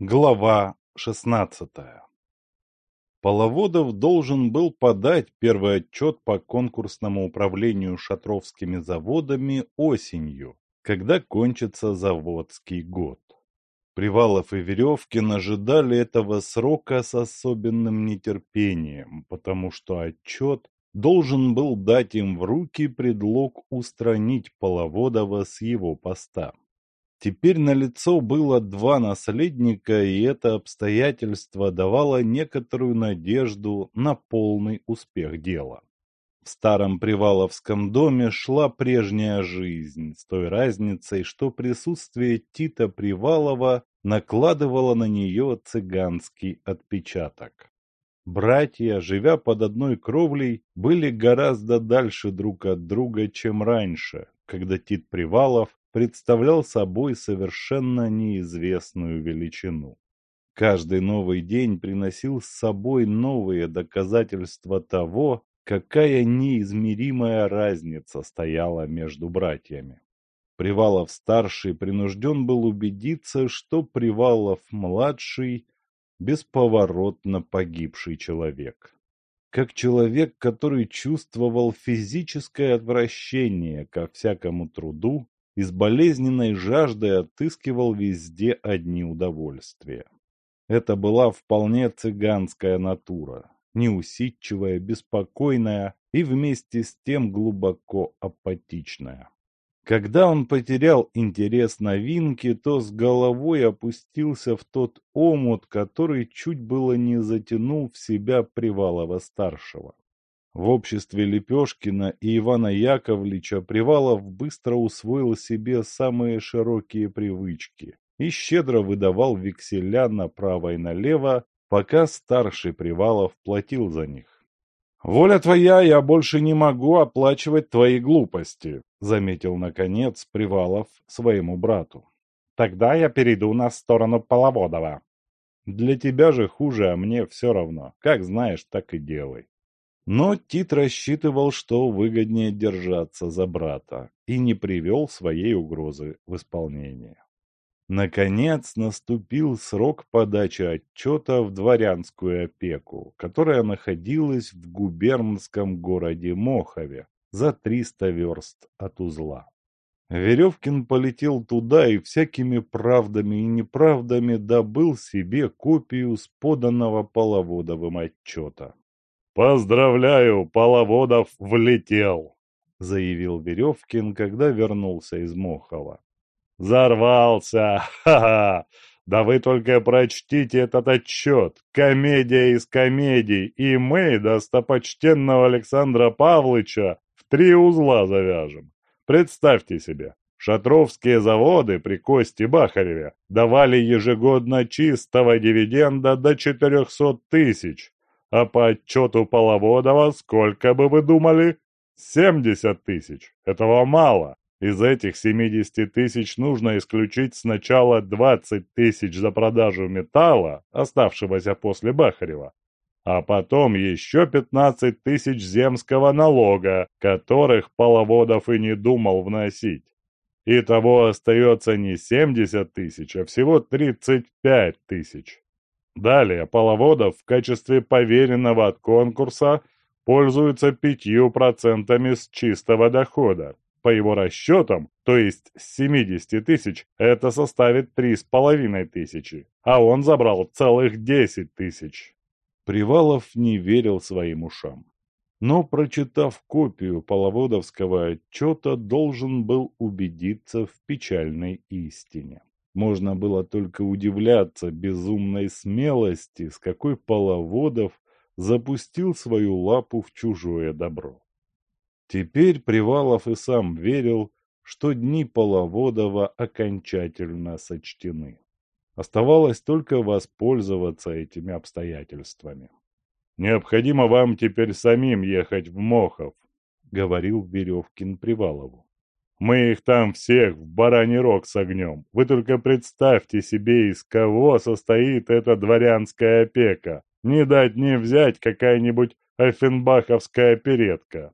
Глава шестнадцатая Половодов должен был подать первый отчет по конкурсному управлению шатровскими заводами осенью, когда кончится заводский год. Привалов и Веревкин ожидали этого срока с особенным нетерпением, потому что отчет должен был дать им в руки предлог устранить Половодова с его поста. Теперь на лицо было два наследника, и это обстоятельство давало некоторую надежду на полный успех дела. В старом Приваловском доме шла прежняя жизнь, с той разницей, что присутствие Тита Привалова накладывало на нее цыганский отпечаток. Братья, живя под одной кровлей, были гораздо дальше друг от друга, чем раньше, когда Тит Привалов представлял собой совершенно неизвестную величину. Каждый новый день приносил с собой новые доказательства того, какая неизмеримая разница стояла между братьями. Привалов-старший принужден был убедиться, что Привалов-младший – бесповоротно погибший человек. Как человек, который чувствовал физическое отвращение ко всякому труду, и с болезненной жаждой отыскивал везде одни удовольствия. Это была вполне цыганская натура, неусидчивая, беспокойная и вместе с тем глубоко апатичная. Когда он потерял интерес новинки, то с головой опустился в тот омут, который чуть было не затянул в себя Привалова-старшего. В обществе Лепешкина и Ивана Яковлевича Привалов быстро усвоил себе самые широкие привычки и щедро выдавал векселя направо и налево, пока старший Привалов платил за них. «Воля твоя, я больше не могу оплачивать твои глупости», заметил, наконец, Привалов своему брату. «Тогда я перейду на сторону Половодова». «Для тебя же хуже, а мне все равно. Как знаешь, так и делай». Но Тит рассчитывал, что выгоднее держаться за брата, и не привел своей угрозы в исполнение. Наконец наступил срок подачи отчета в дворянскую опеку, которая находилась в губернском городе Мохове за 300 верст от узла. Веревкин полетел туда и всякими правдами и неправдами добыл себе копию с поданного Половодовым отчета. «Поздравляю, Половодов влетел!» — заявил Веревкин, когда вернулся из Мохова. «Зарвался! Ха-ха! Да вы только прочтите этот отчет! Комедия из комедий! И мы достопочтенного Александра Павловича в три узла завяжем! Представьте себе, Шатровские заводы при Косте Бахареве давали ежегодно чистого дивиденда до 400 тысяч, а по отчету Половодова сколько бы вы думали? 70 тысяч. Этого мало. Из этих 70 тысяч нужно исключить сначала 20 тысяч за продажу металла, оставшегося после Бахарева, а потом еще 15 тысяч земского налога, которых Половодов и не думал вносить. Итого остается не 70 тысяч, а всего 35 тысяч. Далее Половодов в качестве поверенного от конкурса пользуется пятью процентами с чистого дохода. По его расчетам, то есть с 70 тысяч, это составит три с половиной тысячи, а он забрал целых 10 тысяч. Привалов не верил своим ушам. Но, прочитав копию половодовского отчета, должен был убедиться в печальной истине. Можно было только удивляться безумной смелости, с какой Половодов запустил свою лапу в чужое добро. Теперь Привалов и сам верил, что дни Половодова окончательно сочтены. Оставалось только воспользоваться этими обстоятельствами. «Необходимо вам теперь самим ехать в Мохов», — говорил Веревкин Привалову. Мы их там всех в бараний рог согнем. Вы только представьте себе, из кого состоит эта дворянская опека. Не дать не взять какая-нибудь офенбаховская оперетка.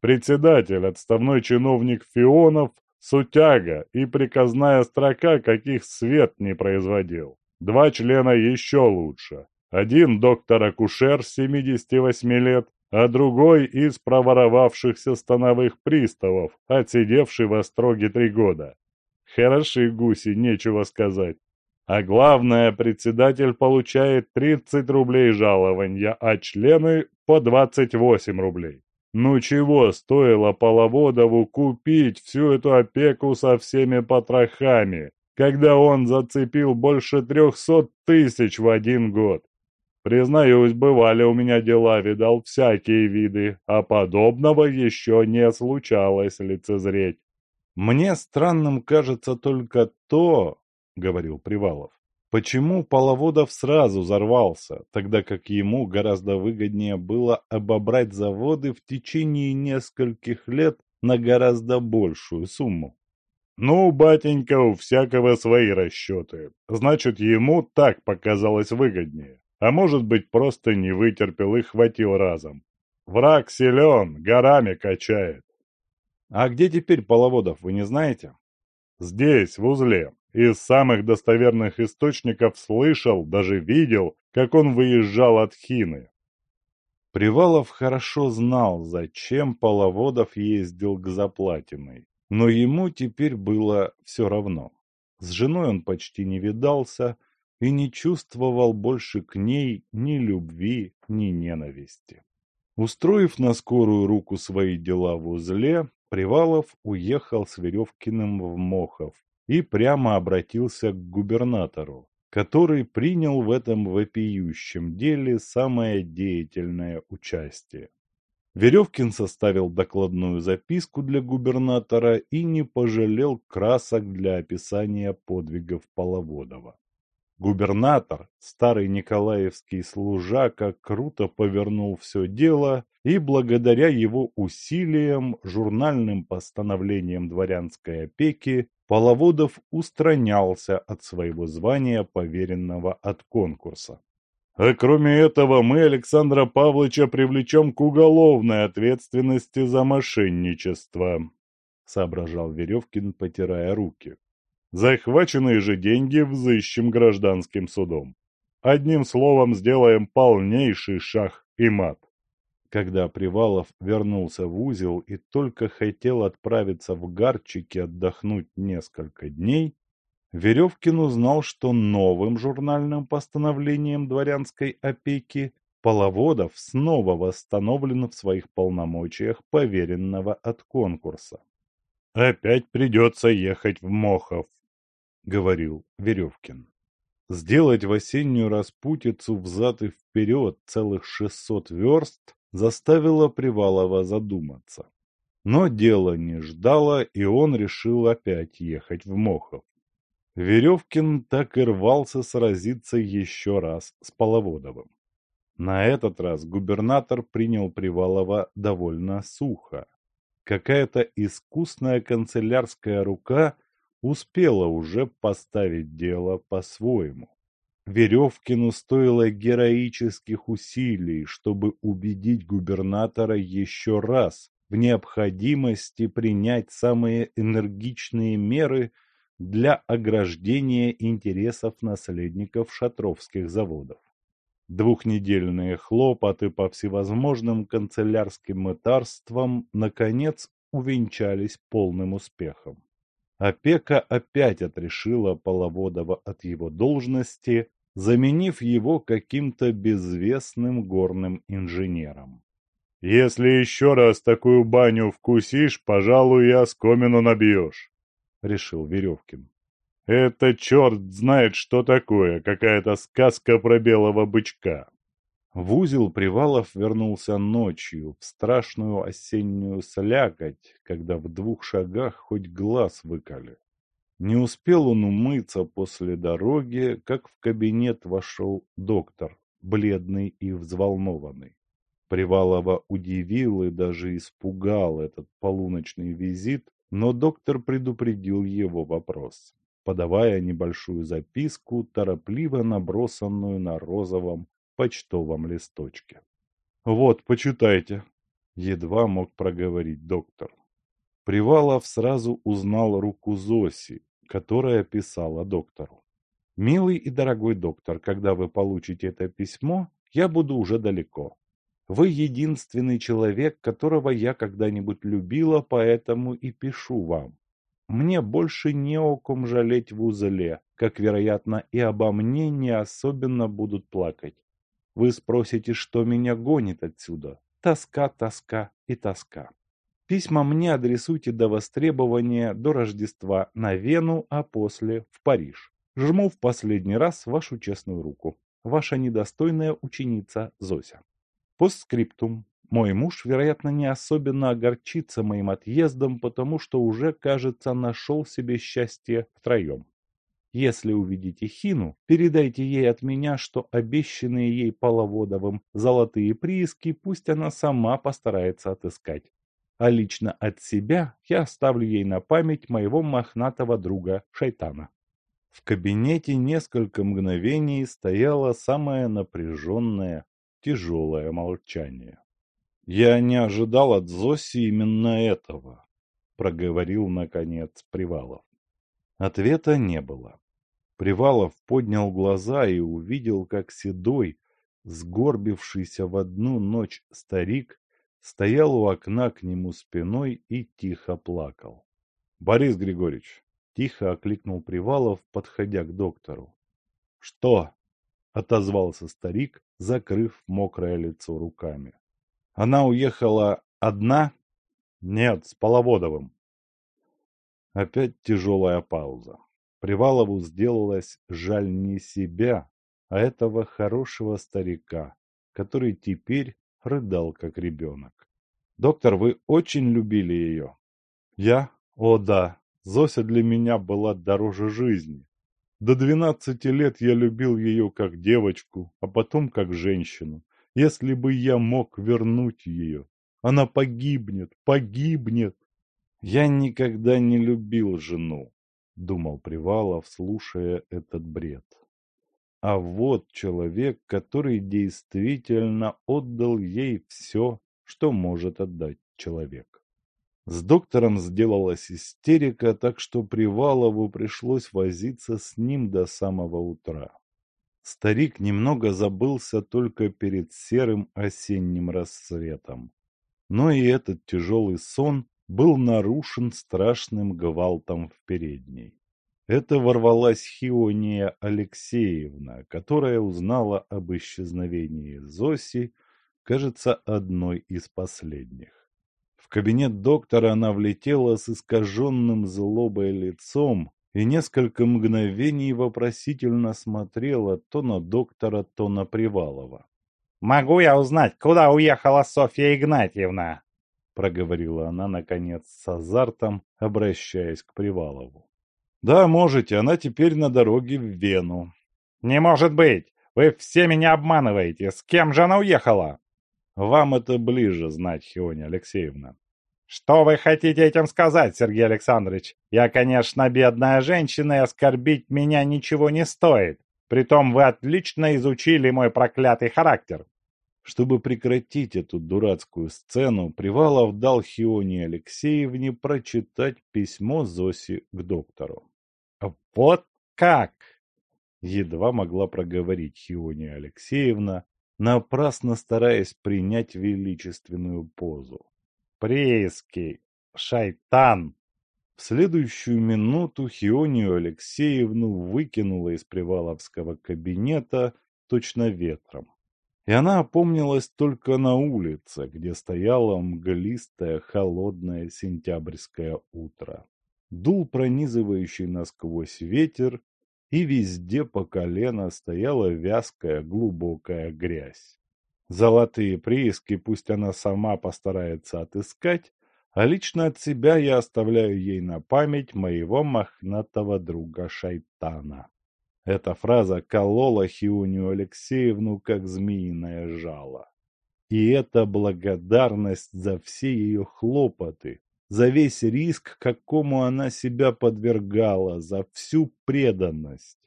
Председатель, отставной чиновник Фионов, сутяга и приказная строка, каких свет не производил. Два члена еще лучше. Один доктор-акушер 78 лет, а другой из проворовавшихся становых приставов, отсидевший в остроге три года. Хороши гуси, нечего сказать. А главное, председатель получает 30 рублей жалования, а члены по 28 рублей. Ну чего стоило Половодову купить всю эту опеку со всеми потрохами, когда он зацепил больше трехсот тысяч в один год? Признаюсь, бывали у меня дела, видал всякие виды, а подобного еще не случалось лицезреть. «Мне странным кажется только то, — говорил Привалов, — почему Половодов сразу взорвался, тогда как ему гораздо выгоднее было обобрать заводы в течение нескольких лет на гораздо большую сумму. «Ну, батенька, у всякого свои расчеты. Значит, ему так показалось выгоднее. А может быть, просто не вытерпел и хватил разом. Враг силен, горами качает. А где теперь Половодов, вы не знаете? Здесь, в узле. Из самых достоверных источников слышал, даже видел, как он выезжал от Хины. Привалов хорошо знал, зачем Половодов ездил к Заплатиной, но ему теперь было все равно. С женой он почти не видался и не чувствовал больше к ней ни любви, ни ненависти. Устроив на скорую руку свои дела в узле, Привалов уехал с Веревкиным в Мохов и прямо обратился к губернатору, который принял в этом вопиющем деле самое деятельное участие. Веревкин составил докладную записку для губернатора и не пожалел красок для описания подвигов Половодова. Губернатор, старый николаевский служака, круто повернул все дело, и благодаря его усилиям, журнальным постановлениям дворянской опеки, Половодов устранялся от своего звания поверенного от конкурса. А кроме этого, мы Александра Павловича привлечем к уголовной ответственности за мошенничество, соображал Веревкин, потирая руки. Захваченные же деньги взыщем гражданским судом. Одним словом, сделаем полнейший шах и мат. Когда Привалов вернулся в узел и только хотел отправиться в Гарчики отдохнуть несколько дней, Веревкин узнал, что новым журнальным постановлением дворянской опеки Половодов снова восстановлен в своих полномочиях поверенного от конкурса. «Опять придется ехать в Мохов», — говорил Веревкин. Сделать в осеннюю распутицу взад и вперед целых шестьсот верст заставило Привалова задуматься. Но дело не ждало, и он решил опять ехать в Мохов. Веревкин так и рвался сразиться еще раз с Половодовым. На этот раз губернатор принял Привалова довольно сухо. Какая-то искусная канцелярская рука успела уже поставить дело по-своему. Веревкину стоило героических усилий, чтобы убедить губернатора еще раз в необходимости принять самые энергичные меры для ограждения интересов наследников шатровских заводов. Двухнедельные хлопоты по всевозможным канцелярским мытарствам наконец увенчались полным успехом. Опека опять отрешила Половодова от его должности, заменив его каким-то безвестным горным инженером. «Если еще раз такую баню вкусишь, пожалуй, и оскомину набьешь», — решил Веревкин. «Это черт знает, что такое, какая-то сказка про белого бычка». В узел Привалов вернулся ночью, в страшную осеннюю слякоть, когда в двух шагах хоть глаз выколи. Не успел он умыться после дороги, как в кабинет вошел доктор, бледный и взволнованный. Привалова удивил и даже испугал этот полуночный визит, но доктор предупредил его вопрос, подавая небольшую записку, торопливо набросанную на розовом почтовом листочке. «Вот, почитайте», — едва мог проговорить доктор. Привалов сразу узнал руку Зоси, которая писала доктору. Милый и дорогой доктор, когда вы получите это письмо, я буду уже далеко. Вы единственный человек, которого я когда-нибудь любила, поэтому и пишу вам. Мне больше не о ком жалеть в узле, как, вероятно, и обо мне не особенно будут плакать. Вы спросите, что меня гонит отсюда. Тоска, тоска и тоска. Письма мне адресуйте до востребования до Рождества на Вену, а после в Париж. Жму в последний раз вашу честную руку. Ваша недостойная ученица Зося. Постскриптум. Мой муж, вероятно, не особенно огорчится моим отъездом, потому что уже, кажется, нашел себе счастье втроем. Если увидите Хину, передайте ей от меня, что обещанные ей Половодовым золотые прииски пусть она сама постарается отыскать. А лично от себя я оставлю ей на память моего мохнатого друга Шайтана. В кабинете несколько мгновений стояло самое напряженное, тяжелое молчание. «Я не ожидал от Зоси именно этого», — проговорил, наконец, Привалов. Ответа не было. Привалов поднял глаза и увидел, как седой, сгорбившийся в одну ночь старик, стоял у окна к нему спиной и тихо плакал. «Борис Григорьевич!» — тихо окликнул Привалов, подходя к доктору. «Что?» — отозвался старик, закрыв мокрое лицо руками. Она уехала одна? Нет, с Половодовым. Опять тяжелая пауза. Привалову сделалось жаль не себя, а этого хорошего старика, который теперь рыдал как ребенок. «Доктор, вы очень любили ее?» «Я? О да, Зося для меня была дороже жизни. До двенадцати лет я любил ее как девочку, а потом как женщину. Если бы я мог вернуть ее, она погибнет, погибнет. Я никогда не любил жену, думал Привалов, слушая этот бред. А вот человек, который действительно отдал ей все, что может отдать человек. С доктором сделалась истерика, так что Привалову пришлось возиться с ним до самого утра. Старик немного забылся только перед серым осенним рассветом. Но и этот тяжелый сон был нарушен страшным гвалтом в передней. Это ворвалась Хиония Алексеевна, которая узнала об исчезновении Зоси, кажется, одной из последних. В кабинет доктора она влетела с искаженным злобой лицом, и несколько мгновений вопросительно смотрела то на доктора, то на Привалова. «Могу я узнать, куда уехала Софья Игнатьевна?» Проговорила она, наконец, с азартом, обращаясь к Привалову. «Да, можете, она теперь на дороге в Вену». «Не может быть! Вы все меня обманываете! С кем же она уехала?» «Вам это ближе знать, Хионя Алексеевна. «Что вы хотите этим сказать, Сергей Александрович? Я, конечно, бедная женщина, и оскорбить меня ничего не стоит. Притом вы отлично изучили мой проклятый характер». Чтобы прекратить эту дурацкую сцену, Привалов дал Хионе Алексеевне прочитать письмо Зоси к доктору. «Вот как!» Едва могла проговорить Хиония Алексеевна, напрасно стараясь принять величественную позу. Прииски! Шайтан!» В следующую минуту Хионию Алексеевну выкинуло из Приваловского кабинета точно ветром. И она опомнилась только на улице, где стояло мглистое, холодное сентябрьское утро. Дул пронизывающий насквозь ветер, и везде по колено стояла вязкая глубокая грязь. Золотые прииски пусть она сама постарается отыскать, а лично от себя я оставляю ей на память моего мохнатого друга Шайтана. Эта фраза колола Хиунию Алексеевну, как змеиное жало. И это благодарность за все ее хлопоты, за весь риск, какому она себя подвергала, за всю преданность.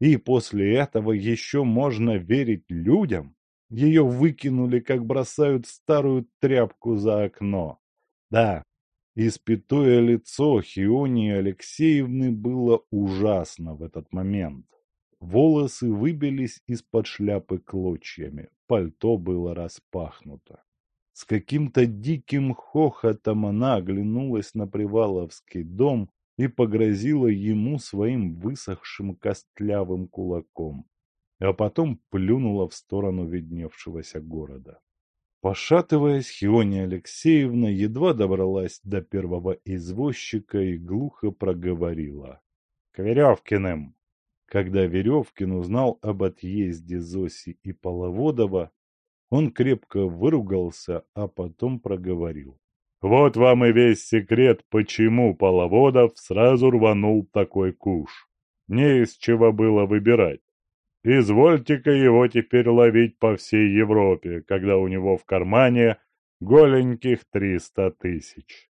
И после этого еще можно верить людям? Ее выкинули, как бросают старую тряпку за окно. Да, испятое лицо Хионии Алексеевны было ужасно в этот момент. Волосы выбились из-под шляпы клочьями, пальто было распахнуто. С каким-то диким хохотом она оглянулась на Приваловский дом и погрозила ему своим высохшим костлявым кулаком, а потом плюнула в сторону видневшегося города. Пошатываясь, Хиония Алексеевна едва добралась до первого извозчика и глухо проговорила. — К Веревкиным! Когда Веревкин узнал об отъезде Зоси и Половодова, он крепко выругался, а потом проговорил. Вот вам и весь секрет, почему Половодов сразу рванул такой куш. Не из чего было выбирать. Извольте-ка его теперь ловить по всей Европе, когда у него в кармане голеньких триста тысяч.